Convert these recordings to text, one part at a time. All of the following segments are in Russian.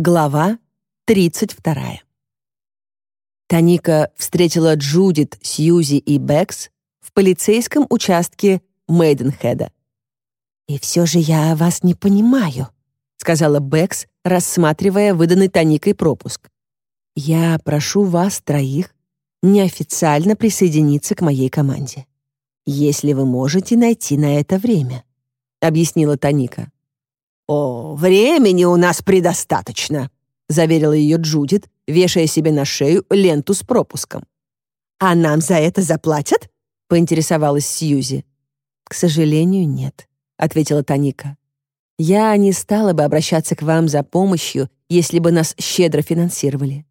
Глава 32. Таника встретила Джудит, Сьюзи и Бэкс в полицейском участке Мейденхеда. «И все же я вас не понимаю», — сказала Бэкс, рассматривая выданный Таникой пропуск. «Я прошу вас троих неофициально присоединиться к моей команде, если вы можете найти на это время», — объяснила Таника. «О, времени у нас предостаточно», — заверила ее Джудит, вешая себе на шею ленту с пропуском. «А нам за это заплатят?» — поинтересовалась Сьюзи. «К сожалению, нет», — ответила Таника. «Я не стала бы обращаться к вам за помощью, если бы нас щедро финансировали.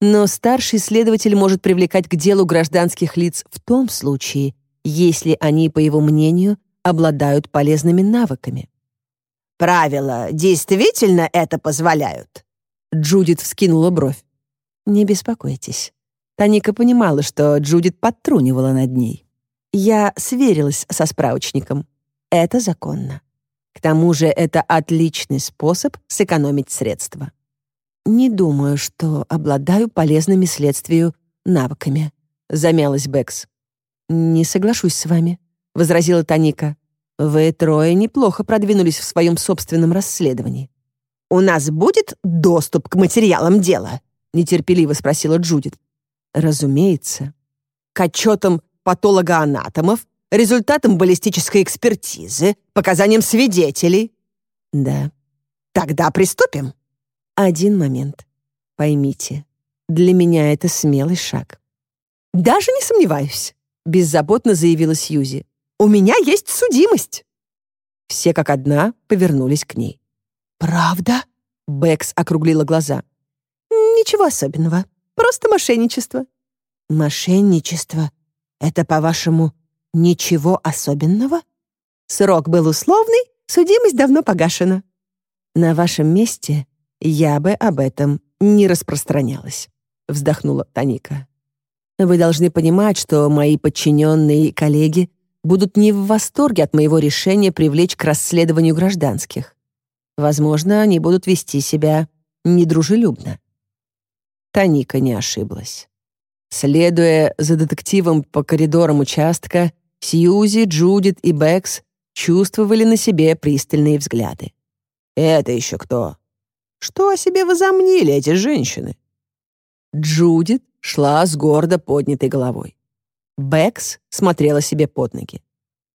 Но старший следователь может привлекать к делу гражданских лиц в том случае, если они, по его мнению, обладают полезными навыками. Правила действительно это позволяют?» Джудит вскинула бровь. «Не беспокойтесь». Таника понимала, что Джудит подтрунивала над ней. Я сверилась со справочником. Это законно. К тому же это отличный способ сэкономить средства. Не думаю, что обладаю полезными следствию навыками, замялась Бэкс. Не соглашусь с вами, возразила Таника. Вы трое неплохо продвинулись в своем собственном расследовании. «У нас будет доступ к материалам дела?» — нетерпеливо спросила Джудит. «Разумеется». «К отчетам патологоанатомов, результатам баллистической экспертизы, показаниям свидетелей?» «Да». «Тогда приступим». «Один момент. Поймите, для меня это смелый шаг». «Даже не сомневаюсь», — беззаботно заявила Сьюзи. У меня есть судимость!» Все как одна повернулись к ней. «Правда?» — Бэкс округлила глаза. «Ничего особенного. Просто мошенничество». «Мошенничество? Это, по-вашему, ничего особенного?» «Срок был условный, судимость давно погашена». «На вашем месте я бы об этом не распространялась», — вздохнула Таника. «Вы должны понимать, что мои подчиненные и коллеги будут не в восторге от моего решения привлечь к расследованию гражданских. Возможно, они будут вести себя недружелюбно. Таника не ошиблась. Следуя за детективом по коридорам участка, Сьюзи, Джудит и Бэкс чувствовали на себе пристальные взгляды. «Это еще кто? Что о себе возомнили эти женщины?» Джудит шла с гордо поднятой головой. Бэкс смотрела себе под ноги.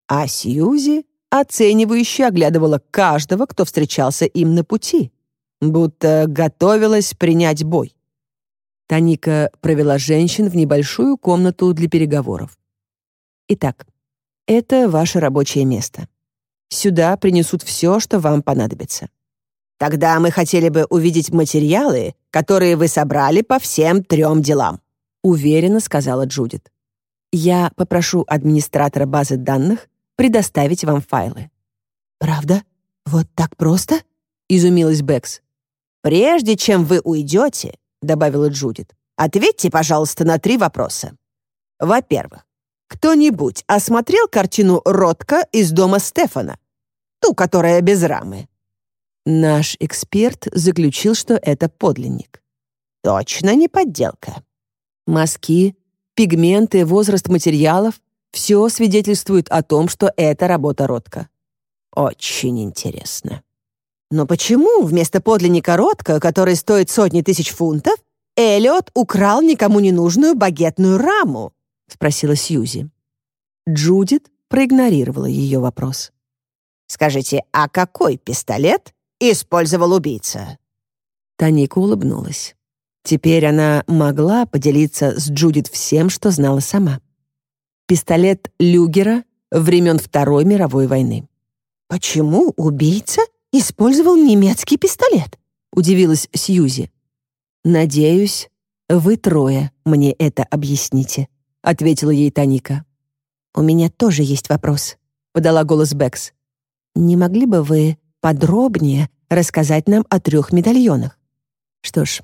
А Сьюзи оценивающе оглядывала каждого, кто встречался им на пути, будто готовилась принять бой. Таника провела женщин в небольшую комнату для переговоров. Итак, это ваше рабочее место. Сюда принесут все, что вам понадобится. Тогда мы хотели бы увидеть материалы, которые вы собрали по всем трем делам», — уверенно сказала Джудит. Я попрошу администратора базы данных предоставить вам файлы». «Правда? Вот так просто?» — изумилась Бэкс. «Прежде чем вы уйдете», — добавила Джудит, «ответьте, пожалуйста, на три вопроса. Во-первых, кто-нибудь осмотрел картину Ротко из дома Стефана? Ту, которая без рамы?» Наш эксперт заключил, что это подлинник. «Точно не подделка». Мазки пигменты, возраст материалов — все свидетельствует о том, что это работа Ротко. Очень интересно. Но почему вместо подлинника Ротко, который стоит сотни тысяч фунтов, Эллиот украл никому не нужную багетную раму? Спросила Сьюзи. Джудит проигнорировала ее вопрос. «Скажите, а какой пистолет использовал убийца?» Таника улыбнулась. Теперь она могла поделиться с Джудит всем, что знала сама. Пистолет Люгера времен Второй мировой войны. «Почему убийца использовал немецкий пистолет?» — удивилась Сьюзи. «Надеюсь, вы трое мне это объясните», — ответила ей Таника. «У меня тоже есть вопрос», — подала голос Бэкс. «Не могли бы вы подробнее рассказать нам о трех медальонах?» Что ж,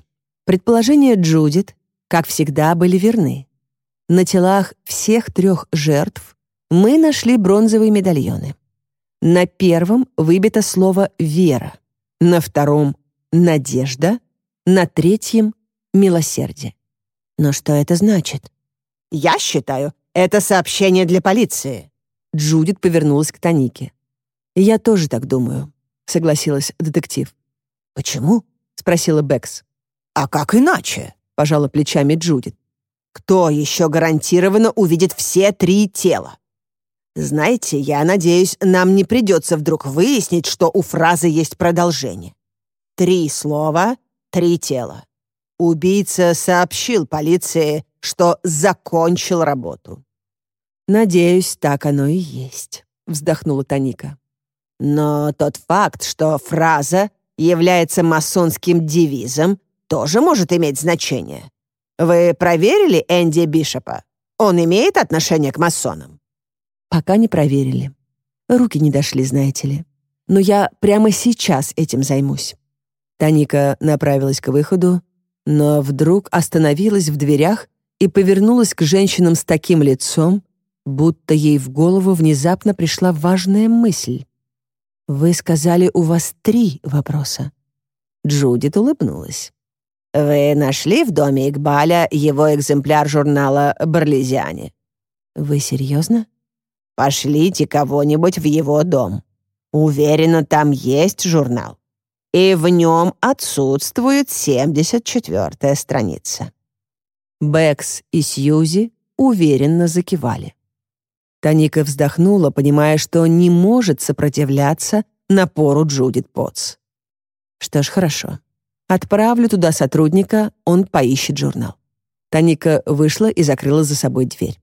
Предположения Джудит, как всегда, были верны. На телах всех трех жертв мы нашли бронзовые медальоны. На первом выбито слово «вера», на втором — «надежда», на третьем — милосердие. Но что это значит? Я считаю, это сообщение для полиции. Джудит повернулась к Танике. «Я тоже так думаю», — согласилась детектив. «Почему?» — спросила Бэкс. «А как иначе?» — пожала плечами Джудит. «Кто еще гарантированно увидит все три тела? Знаете, я надеюсь, нам не придется вдруг выяснить, что у фразы есть продолжение. Три слова, три тела. Убийца сообщил полиции, что закончил работу. «Надеюсь, так оно и есть», — вздохнула Таника. «Но тот факт, что фраза является масонским девизом, тоже может иметь значение. Вы проверили Энди Бишопа? Он имеет отношение к масонам?» «Пока не проверили. Руки не дошли, знаете ли. Но я прямо сейчас этим займусь». Таника направилась к выходу, но вдруг остановилась в дверях и повернулась к женщинам с таким лицом, будто ей в голову внезапно пришла важная мысль. «Вы сказали, у вас три вопроса». Джудит улыбнулась. «Вы нашли в доме Игбаля его экземпляр журнала «Барлезиане»?» «Вы серьезно?» «Пошлите кого-нибудь в его дом. Уверена, там есть журнал. И в нем отсутствует 74-я страница». Бэкс и Сьюзи уверенно закивали. Таника вздохнула, понимая, что не может сопротивляться напору Джудит Потс. Что ж, хорошо. Отправлю туда сотрудника, он поищет журнал. Таника вышла и закрыла за собой дверь.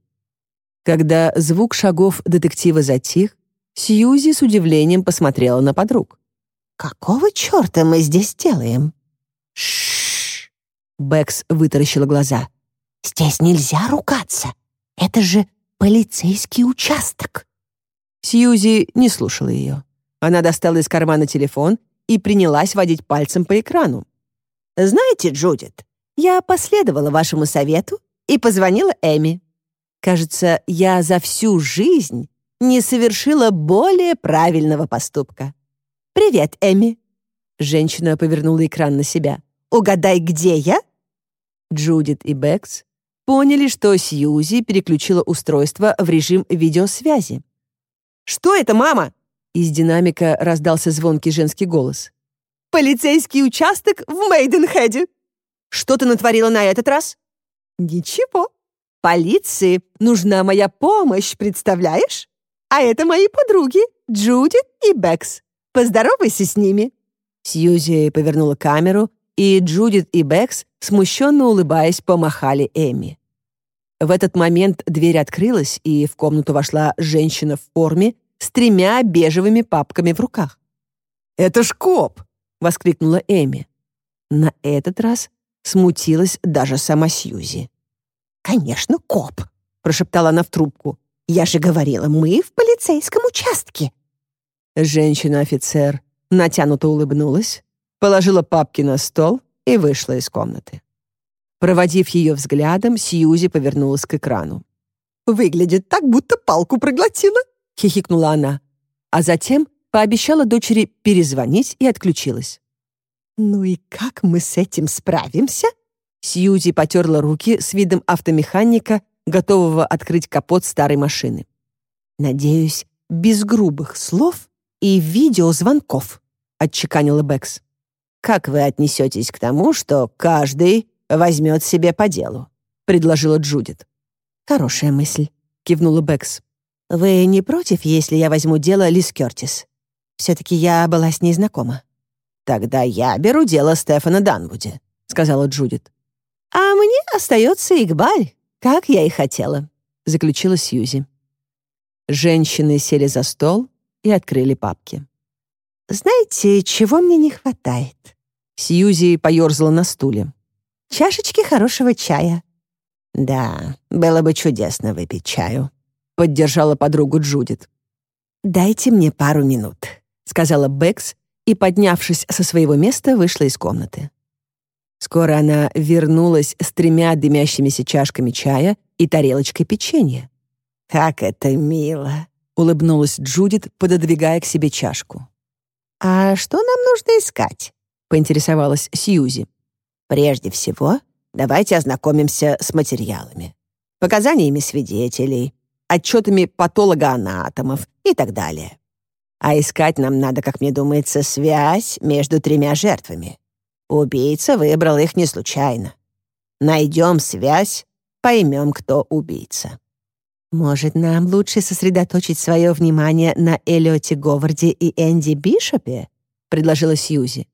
Когда звук шагов детектива затих, Сьюзи с удивлением посмотрела на подруг. «Какого черта мы здесь делаем?» «Шшш!» Бэкс вытаращила глаза. «Здесь нельзя ругаться. Это же полицейский участок». Сьюзи не слушала ее. Она достала из кармана телефон и принялась водить пальцем по экрану. «Знаете, Джудит, я последовала вашему совету и позвонила Эми. Кажется, я за всю жизнь не совершила более правильного поступка. Привет, Эми». Женщина повернула экран на себя. «Угадай, где я?» Джудит и Бэкс поняли, что Сьюзи переключила устройство в режим видеосвязи. «Что это, мама?» Из динамика раздался звонкий женский голос. «Полицейский участок в Мейденхеде. Что ты натворила на этот раз?» «Ничего. Полиции нужна моя помощь, представляешь? А это мои подруги, Джудит и Бэкс. Поздоровайся с ними». Сьюзи повернула камеру и Джудит и Бэкс, смущенно улыбаясь, помахали Эми. В этот момент дверь открылась, и в комнату вошла женщина в форме с тремя бежевыми папками в руках. «Это ж коп!» — воскликнула Эми. На этот раз смутилась даже сама Сьюзи. «Конечно, коп!» — прошептала она в трубку. «Я же говорила, мы в полицейском участке!» Женщина-офицер натянуто улыбнулась, положила папки на стол и вышла из комнаты. Проводив ее взглядом, Сьюзи повернулась к экрану. «Выглядит так, будто палку проглотила», — хихикнула она. А затем пообещала дочери перезвонить и отключилась. «Ну и как мы с этим справимся?» Сьюзи потерла руки с видом автомеханика, готового открыть капот старой машины. «Надеюсь, без грубых слов и видеозвонков», — отчеканила Бэкс. «Как вы отнесетесь к тому, что каждый возьмет себе по делу?» — предложила Джудит. «Хорошая мысль», — кивнула Бэкс. «Вы не против, если я возьму дело Лиз Кёртис? Все-таки я была с ней знакома». «Тогда я беру дело Стефана Данвуди», — сказала Джудит. «А мне остается Игбаль, как я и хотела», — заключила Сьюзи. Женщины сели за стол и открыли папки. «Знаете, чего мне не хватает?» Сьюзи поерзала на стуле. «Чашечки хорошего чая». «Да, было бы чудесно выпить чаю», — поддержала подругу Джудит. «Дайте мне пару минут», — сказала Бэкс и, поднявшись со своего места, вышла из комнаты. Скоро она вернулась с тремя дымящимися чашками чая и тарелочкой печенья. «Как это мило!» — улыбнулась Джудит, пододвигая к себе чашку. «А что нам нужно искать?» — поинтересовалась Сьюзи. Прежде всего, давайте ознакомимся с материалами. Показаниями свидетелей, отчетами патологоанатомов и так далее. А искать нам надо, как мне думается, связь между тремя жертвами. Убийца выбрал их не случайно. Найдем связь, поймем, кто убийца. Может, нам лучше сосредоточить свое внимание на Эллиоте Говарде и Энди Бишопе? предложила Сьюзи.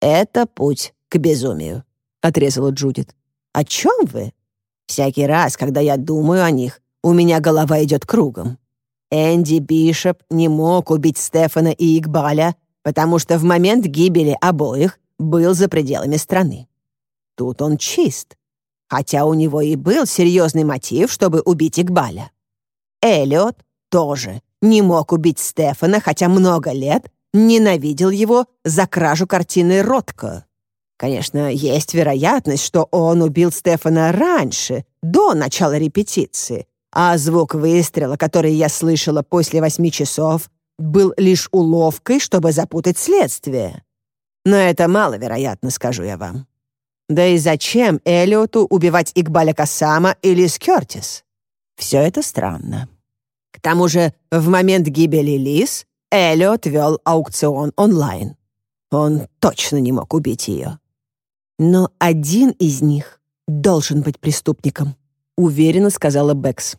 Это путь к безумию, отрезала Джудит. О чем вы? Всякий раз, когда я думаю о них, у меня голова идет кругом. Энди Бишоп не мог убить Стефана и Игбаля, потому что в момент гибели обоих был за пределами страны. Тут он чист, хотя у него и был серьезный мотив, чтобы убить Игбаля. Эллиот тоже не мог убить Стефана, хотя много лет ненавидел его за кражу картины Ротко. Конечно, есть вероятность, что он убил Стефана раньше, до начала репетиции, а звук выстрела, который я слышала после восьми часов, был лишь уловкой, чтобы запутать следствие. Но это маловероятно, скажу я вам. Да и зачем Эллиоту убивать Игбаля Кассама или Скёртис? Все это странно. К тому же в момент гибели Лис Эллиот вел аукцион онлайн. Он точно не мог убить ее. Но один из них должен быть преступником, уверенно сказала Бэкс.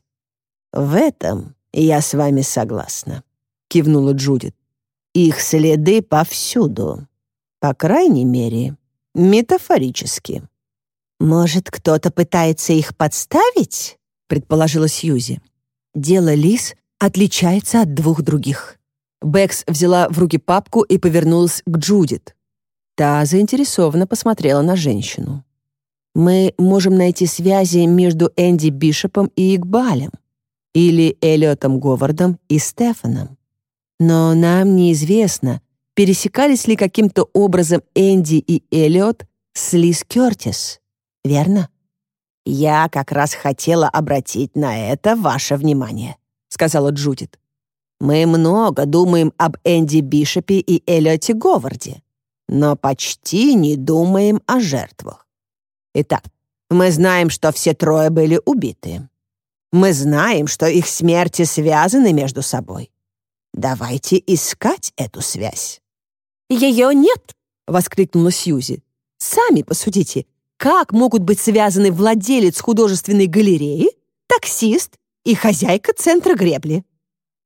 В этом я с вами согласна, кивнула Джудит. Их следы повсюду. По крайней мере, метафорически. Может, кто-то пытается их подставить? предположила Сьюзи. Дело Лис отличается от двух других. Бэкс взяла в руки папку и повернулась к Джудит. Та заинтересованно посмотрела на женщину. «Мы можем найти связи между Энди Бишопом и Игбалем или Эллиотом Говардом и Стефаном. Но нам неизвестно, пересекались ли каким-то образом Энди и Эллиот с Лиз Кёртис, верно? «Я как раз хотела обратить на это ваше внимание», — сказала Джудит. «Мы много думаем об Энди Бишопе и Эллиоте Говарде, но почти не думаем о жертвах. Итак, мы знаем, что все трое были убиты. Мы знаем, что их смерти связаны между собой. Давайте искать эту связь. «Ее нет!» — воскликнула Сьюзи. «Сами посудите, как могут быть связаны владелец художественной галереи, таксист и хозяйка центра гребли?»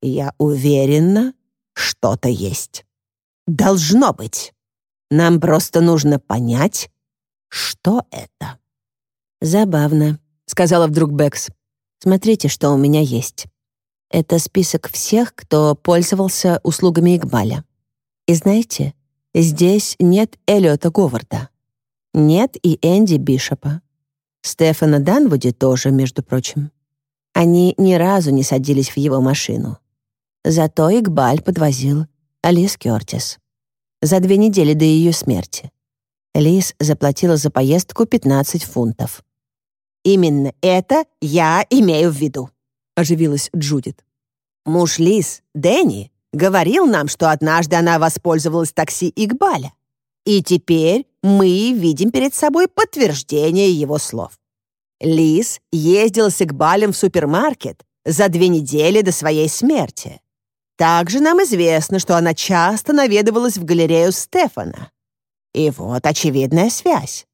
«Я уверена, что-то есть. Должно быть. Нам просто нужно понять, что это». «Забавно», — сказала вдруг Бэкс. «Смотрите, что у меня есть. Это список всех, кто пользовался услугами Игбаля. И знаете, здесь нет Эллиота Говарда. Нет и Энди Бишопа. Стефана Данвуди тоже, между прочим. Они ни разу не садились в его машину. Зато Игбаль подвозил Алис Кёртис. За две недели до ее смерти. Лис заплатила за поездку 15 фунтов. «Именно это я имею в виду», — оживилась Джудит. «Муж Лис, Дэнни, говорил нам, что однажды она воспользовалась такси Игбаля. И теперь мы видим перед собой подтверждение его слов. Лис ездил с Игбалем в супермаркет за две недели до своей смерти. Также нам известно, что она часто наведывалась в галерею Стефана. И вот очевидная связь.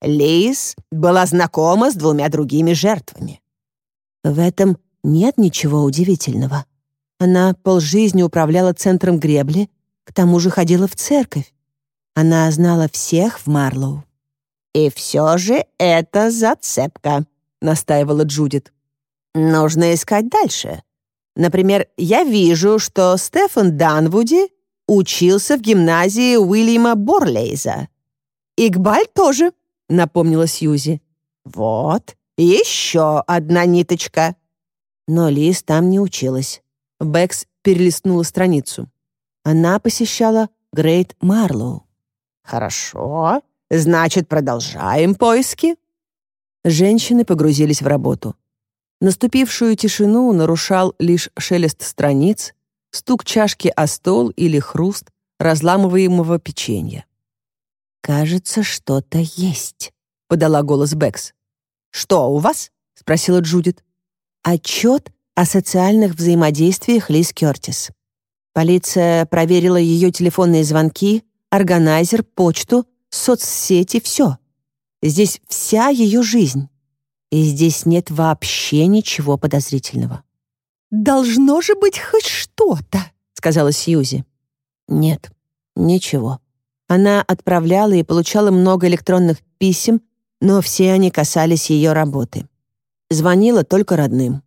Лис была знакома с двумя другими жертвами. В этом нет ничего удивительного. Она полжизни управляла центром гребли, к тому же ходила в церковь. Она знала всех в Марлоу. «И все же это зацепка», — настаивала Джудит. «Нужно искать дальше. Например, я вижу, что Стефан Данвуди учился в гимназии Уильяма Борлейза. Игбаль тоже», — напомнила Сьюзи. «Вот, еще одна ниточка». Но Лиз там не училась. Бэкс перелистнула страницу. Она посещала Грейт Марлоу. «Хорошо, значит, продолжаем поиски». Женщины погрузились в работу. Наступившую тишину нарушал лишь шелест страниц, стук чашки о стол или хруст разламываемого печенья. «Кажется, что-то есть», — подала голос Бэкс. «Что у вас?» — спросила Джудит. «Отчет о социальных взаимодействиях Лиз Кертис. Полиция проверила ее телефонные звонки, органайзер, почту, соцсети, все. Здесь вся ее жизнь. И здесь нет вообще ничего подозрительного. «Должно же быть хоть что-то», — сказала Сьюзи. «Нет, ничего». Она отправляла и получала много электронных писем, но все они касались ее работы. Звонила только родным.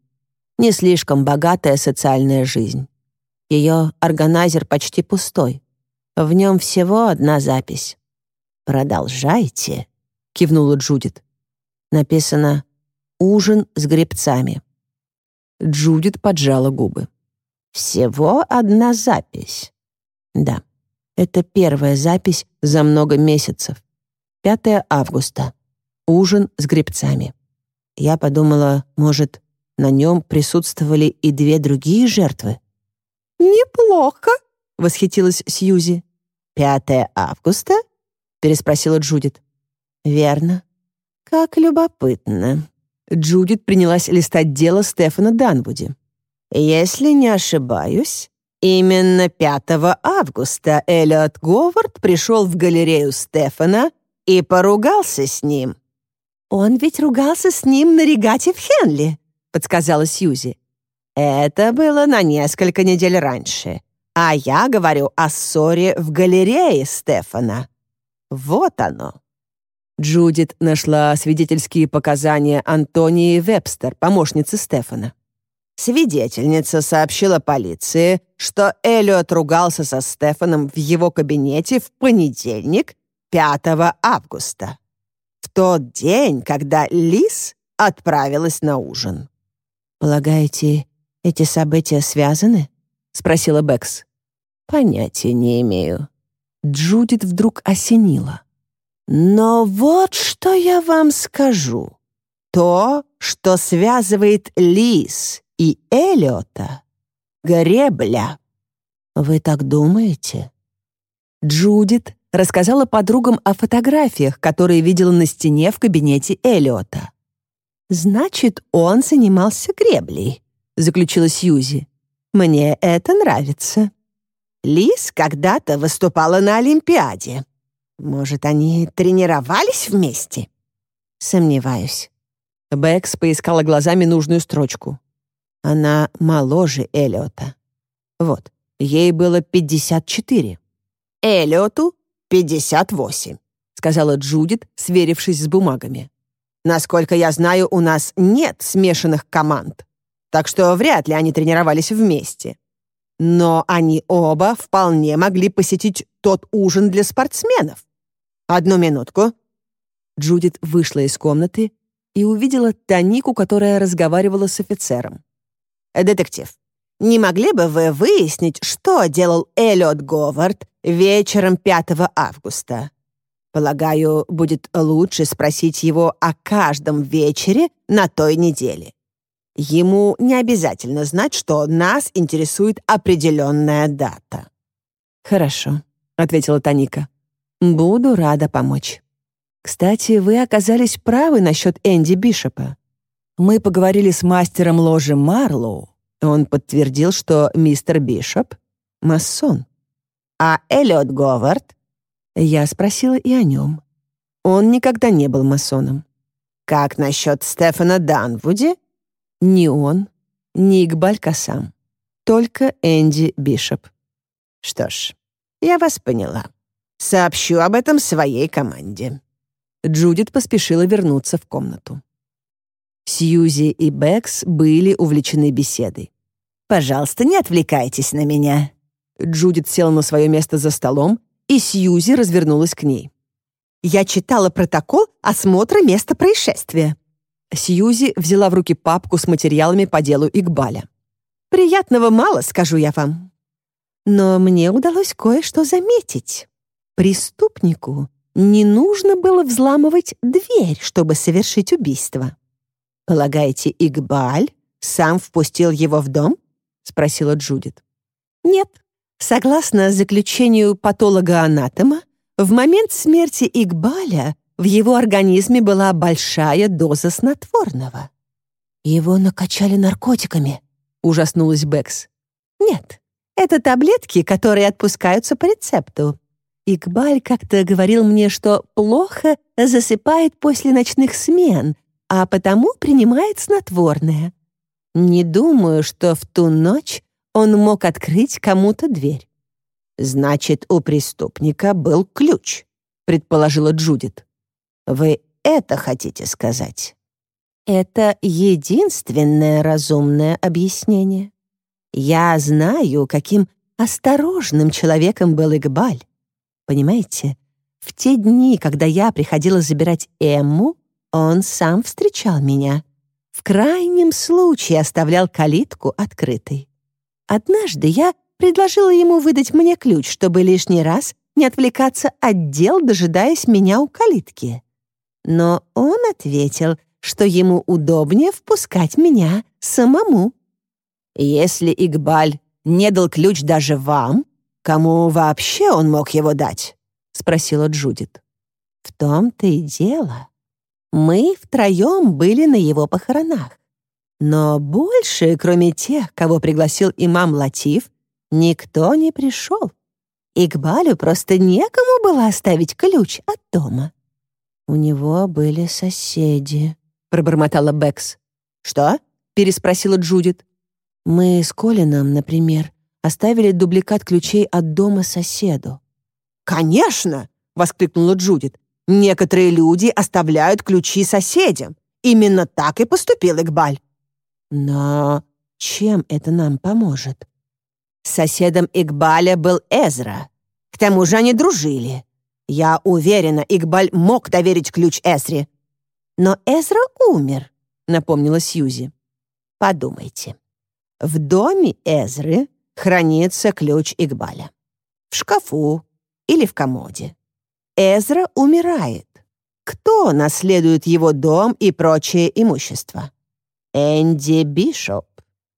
Не слишком богатая социальная жизнь. Ее органайзер почти пустой. В нем всего одна запись. «Продолжайте», — кивнула Джудит. Написано «Ужин с гребцами». Джудит поджала губы. «Всего одна запись». «Да, это первая запись за много месяцев. 5 августа. Ужин с гребцами». Я подумала, может, на нем присутствовали и две другие жертвы? «Неплохо», — восхитилась Сьюзи. «5 августа?» — переспросила Джудит. «Верно. Как любопытно». Джудит принялась листать дело Стефана Данвуди. «Если не ошибаюсь, именно 5 августа Эллиот Говард пришел в галерею Стефана и поругался с ним». «Он ведь ругался с ним на регате в Хенли», — подсказала Сьюзи. «Это было на несколько недель раньше, а я говорю о ссоре в галерее Стефана. Вот оно». Джудит нашла свидетельские показания Антонии Вебстер, помощницы Стефана. Свидетельница сообщила полиции, что Эллиот ругался со Стефаном в его кабинете в понедельник, 5 августа, в тот день, когда Лис отправилась на ужин. «Полагаете, эти события связаны?» — спросила Бэкс. «Понятия не имею». Джудит вдруг осенила. Но вот что я вам скажу. То, что связывает Лис и Эллиота — гребля. Вы так думаете? Джудит рассказала подругам о фотографиях, которые видела на стене в кабинете Эллиота. «Значит, он занимался греблей», — заключила Сьюзи. «Мне это нравится». Лис когда-то выступала на Олимпиаде. Может, они тренировались вместе? Сомневаюсь. Бэкс поискала глазами нужную строчку. Она моложе Эллиота. Вот, ей было 54. Эллиоту 58, сказала Джудит, сверившись с бумагами. Насколько я знаю, у нас нет смешанных команд, так что вряд ли они тренировались вместе. Но они оба вполне могли посетить тот ужин для спортсменов. «Одну минутку». Джудит вышла из комнаты и увидела Танику, которая разговаривала с офицером. «Детектив, не могли бы вы выяснить, что делал Эллиот Говард вечером 5 августа? Полагаю, будет лучше спросить его о каждом вечере на той неделе. Ему не обязательно знать, что нас интересует определенная дата». «Хорошо», — ответила Таника. Буду рада помочь. Кстати, вы оказались правы насчет Энди Бишопа. Мы поговорили с мастером ложи Марлоу. Он подтвердил, что мистер Бишоп — масон. А Эллиот Говард? Я спросила и о нем. Он никогда не был масоном. Как насчет Стефана Данвуди? Ни он, ни Игбаль Касам. Только Энди Бишоп. Что ж, я вас поняла. Сообщу об этом своей команде». Джудит поспешила вернуться в комнату. Сьюзи и Бэкс были увлечены беседой. «Пожалуйста, не отвлекайтесь на меня». Джудит села на свое место за столом, и Сьюзи развернулась к ней. «Я читала протокол осмотра места происшествия». Сьюзи взяла в руки папку с материалами по делу Игбаля. «Приятного мало, скажу я вам. Но мне удалось кое-что заметить». Преступнику не нужно было взламывать дверь, чтобы совершить убийство. «Полагаете, Игбаль сам впустил его в дом?» — спросила Джудит. «Нет. Согласно заключению патолога-анатома, В момент смерти Игбаля в его организме была большая доза снотворного. «Его накачали наркотиками», — ужаснулась Бэкс. «Нет, это таблетки, которые отпускаются по рецепту. Игбаль как-то говорил мне, что плохо засыпает после ночных смен, а потому принимает снотворное. Не думаю, что в ту ночь он мог открыть кому-то дверь. «Значит, у преступника был ключ», — предположила Джудит. «Вы это хотите сказать?» «Это единственное разумное объяснение. Я знаю, каким осторожным человеком был Игбаль. Понимаете, в те дни, когда я приходила забирать Эмму, он сам встречал меня. В крайнем случае оставлял калитку открытой. Однажды я предложила ему выдать мне ключ, чтобы лишний раз не отвлекаться от дел, дожидаясь меня у калитки. Но он ответил, что ему удобнее впускать меня самому. Если Игбаль не дал ключ даже вам, кому вообще он мог его дать? спросила Джудит. В том-то и дело. Мы втроем были на его похоронах. Но больше, кроме тех, кого пригласил имам Латиф, никто не пришел. Игбалю просто некому было оставить ключ от дома. «У него были соседи», — пробормотала Бэкс. «Что?» — переспросила Джудит. «Мы с Колином, например, оставили дубликат ключей от дома соседу». «Конечно!» — воскликнула Джудит. Некоторые люди оставляют ключи соседям. Именно так и поступил Игбаль. Но чем это нам поможет? Соседом Игбаля был Эзра. К тому же они дружили. Я уверена, Игбаль мог доверить ключ Эзре. Но Эзра умер, напомнила Сьюзи. Подумайте. В доме Эзры хранится ключ Игбаля. В шкафу или в комоде. Эзра умирает. Кто наследует его дом и прочее имущество? Энди Бишоп.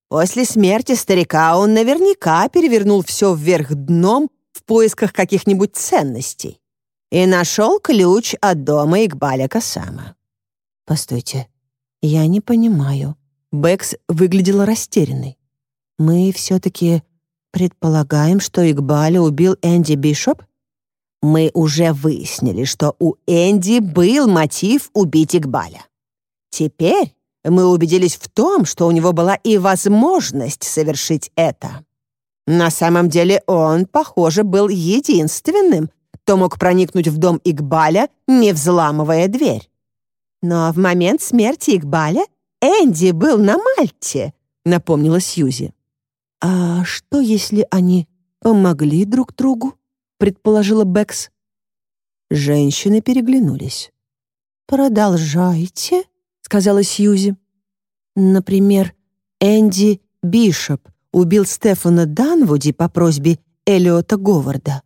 После смерти старика он наверняка перевернул все вверх дном в поисках каких-нибудь ценностей и нашел ключ от дома Игбаля Касама. «Постойте, я не понимаю». Бэкс выглядела растерянной. «Мы все-таки предполагаем, что Игбаля убил Энди Бишоп?» Мы уже выяснили, что у Энди был мотив убить Игбаля. Теперь мы убедились в том, что у него была и возможность совершить это. На самом деле он, похоже, был единственным, кто мог проникнуть в дом Игбаля, не взламывая дверь. Но в момент смерти Игбаля Энди был на Мальте, напомнила Сьюзи. А что, если они помогли друг другу? предположила Бэкс. Женщины переглянулись. «Продолжайте», — сказала Сьюзи. «Например, Энди Бишоп убил Стефана Данвуди по просьбе Элиота Говарда,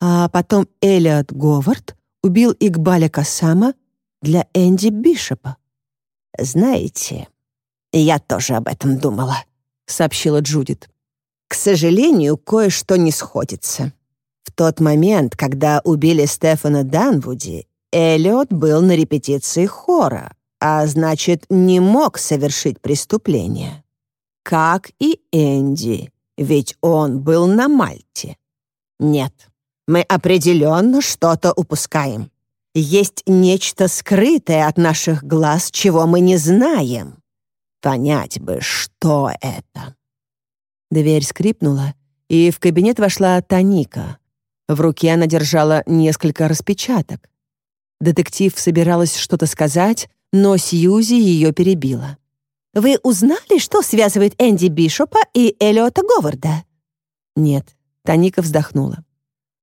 а потом Элиот Говард убил Игбаля Касама для Энди Бишопа. Знаете, я тоже об этом думала», — сообщила Джудит. «К сожалению, кое-что не сходится. В тот момент, когда убили Стефана Данвуди, Эллиот был на репетиции хора, а значит, не мог совершить преступление. Как и Энди, ведь он был на Мальте. Нет, мы определенно что-то упускаем. Есть нечто скрытое от наших глаз, чего мы не знаем. Понять бы, что это. Дверь скрипнула, и в кабинет вошла Таника, в руке она держала несколько распечаток. Детектив собиралась что-то сказать, но Сьюзи ее перебила. «Вы узнали, что связывает Энди Бишопа и Эллиота Говарда?» «Нет», — Таника вздохнула.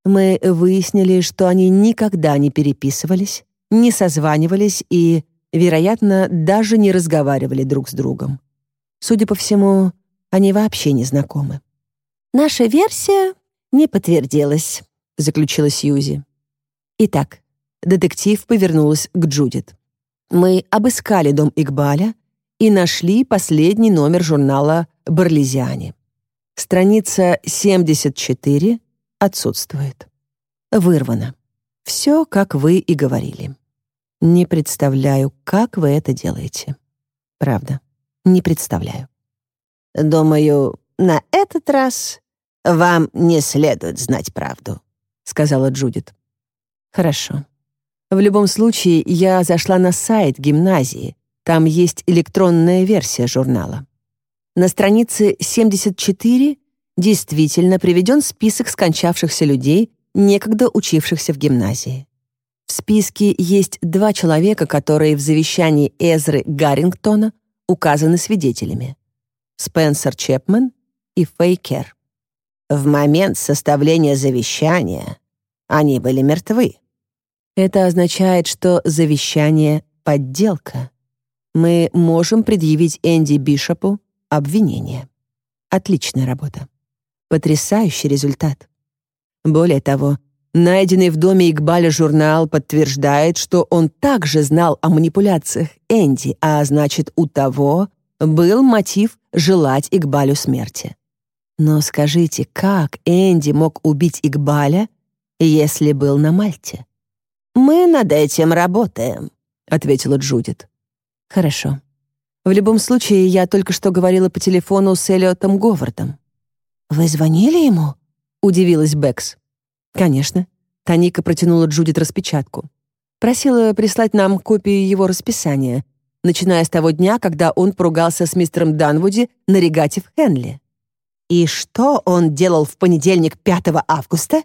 «Мы выяснили, что они никогда не переписывались, не созванивались и, вероятно, даже не разговаривали друг с другом. Судя по всему, они вообще не знакомы». «Наша версия не подтвердилась», — заключила Сьюзи. Итак, детектив повернулась к Джудит. Мы обыскали дом Игбаля и нашли последний номер журнала «Барлизиане». Страница 74 отсутствует. Вырвана. Все, как вы и говорили. Не представляю, как вы это делаете. Правда, не представляю. Думаю, на этот раз вам не следует знать правду, сказала Джудит. Хорошо. В любом случае, я зашла на сайт гимназии. Там есть электронная версия журнала. На странице 74 действительно приведен список скончавшихся людей, некогда учившихся в гимназии. В списке есть два человека, которые в завещании Эзры Гаррингтона указаны свидетелями. Спенсер Чепмен и Фейкер. В момент составления завещания они были мертвы. Это означает, что завещание — подделка. Мы можем предъявить Энди Бишопу обвинение. Отличная работа. Потрясающий результат. Более того, найденный в доме Игбаля журнал подтверждает, что он также знал о манипуляциях Энди, а значит, у того был мотив желать Игбалю смерти. Но скажите, как Энди мог убить Игбаля, если был на Мальте? «Мы над этим работаем», — ответила Джудит. «Хорошо. В любом случае, я только что говорила по телефону с Эллиотом Говардом. «Вы звонили ему?» — удивилась Бэкс. «Конечно». Таника протянула Джудит распечатку. Просила прислать нам копию его расписания, начиная с того дня, когда он поругался с мистером Данвуди на регате в Хенли. «И что он делал в понедельник 5 августа?»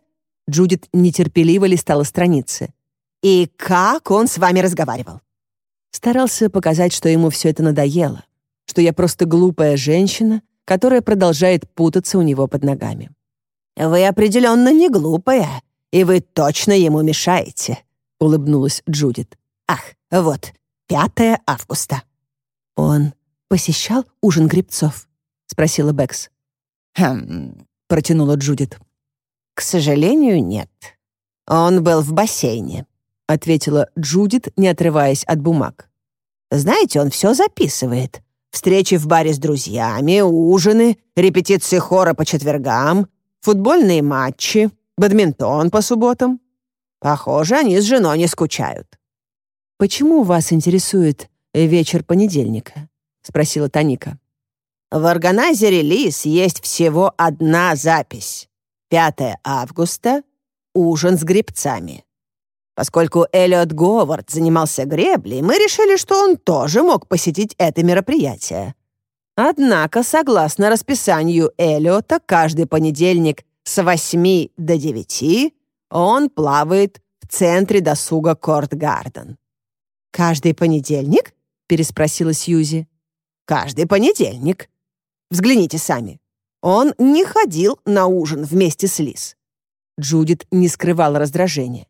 Джудит нетерпеливо листала страницы. «И как он с вами разговаривал?» Старался показать, что ему все это надоело, что я просто глупая женщина, которая продолжает путаться у него под ногами. «Вы определенно не глупая, и вы точно ему мешаете», — улыбнулась Джудит. «Ах, вот, 5 августа». «Он посещал ужин грибцов?» — спросила Бэкс. «Хм...» — протянула Джудит. «К сожалению, нет. Он был в бассейне», — ответила Джудит, не отрываясь от бумаг. «Знаете, он все записывает встречи в баре с друзьями, ужины, репетиции хора по четвергам, футбольные матчи, бадминтон по субботам. Похоже, они с женой не скучают. «Почему вас интересует вечер понедельника?» — спросила Таника. В органайзере «Лис» есть всего одна запись. 5 августа — ужин с гребцами. Поскольку Эллиот Говард занимался греблей, мы решили, что он тоже мог посетить это мероприятие. Однако, согласно расписанию Эллиота, каждый понедельник с 8 до 9 он плавает в центре досуга Корт-Гарден. «Каждый понедельник?» — переспросила Сьюзи. «Каждый понедельник. Взгляните сами. Он не ходил на ужин вместе с Лиз». Джудит не скрывала раздражения.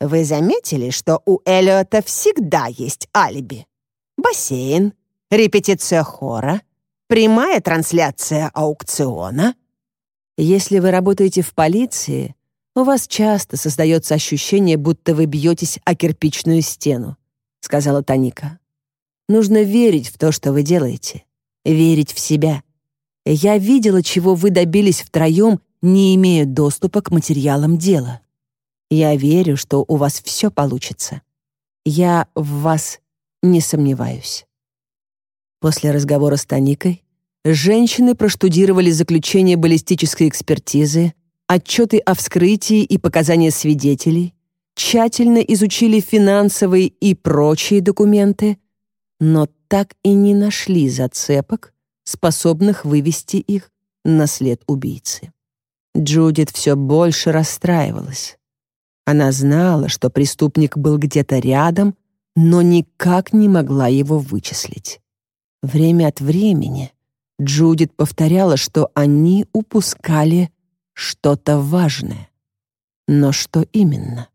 Вы заметили, что у Эллиота всегда есть алиби? Бассейн, репетиция хора, прямая трансляция аукциона. Если вы работаете в полиции, у вас часто создается ощущение, будто вы бьетесь о кирпичную стену, сказала Таника. Нужно верить в то, что вы делаете, верить в себя. Я видела, чего вы добились втроем, не имея доступа к материалам дела. Я верю, что у вас все получится. Я в вас не сомневаюсь». После разговора с Таникой женщины проштудировали заключение баллистической экспертизы, отчеты о вскрытии и показания свидетелей, тщательно изучили финансовые и прочие документы, но так и не нашли зацепок, способных вывести их на след убийцы. Джудит все больше расстраивалась. Она знала, что преступник был где-то рядом, но никак не могла его вычислить. Время от времени Джудит повторяла, что они упускали что-то важное. Но что именно?